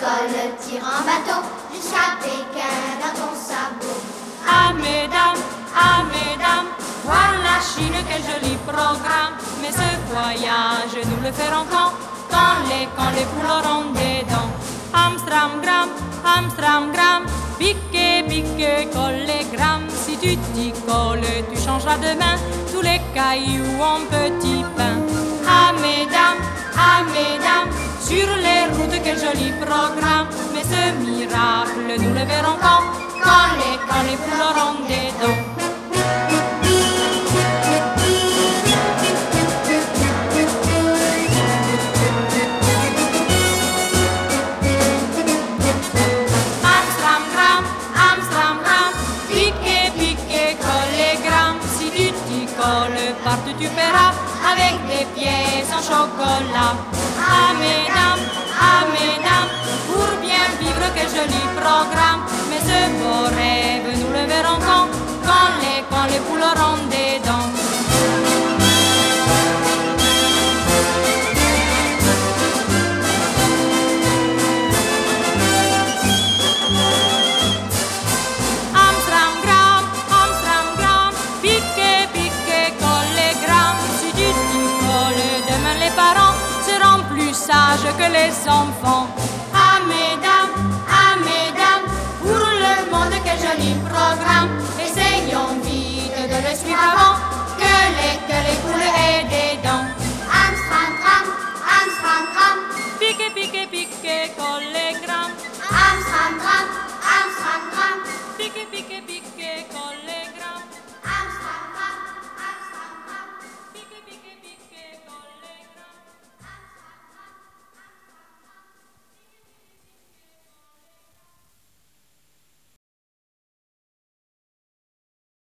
vole, tire en bateau jusqu'à Pékin dans ton sabot. Ah mesdames, ah mesdames, voir la Chine, quel joli programme. Mais ce voyage, nous le ferons quand? Quand les, quand les poules auront des dents. Amstramgram, Amstramgram, piqué, piqué, collégramme. Si tu t'y colles, tu changeras demain tous les cailloux en petits pains. Ah mesdames, ah mesdames, sur les quel joli programme. Mais ce miracle, nous le verrons quand Quand les, poules auront des dents. Amstramgram, Amstramgram, piqué, piqué, collégramme. Si tu t'y colles, partout tu paieras avec des pièces en chocolat. Ah mesdames, colles, demain les parents seront plus sages que les enfants. Ah mesdames, ah mesdames, pour le monde quel joli programme. Esprit parent